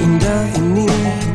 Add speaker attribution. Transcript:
Speaker 1: indah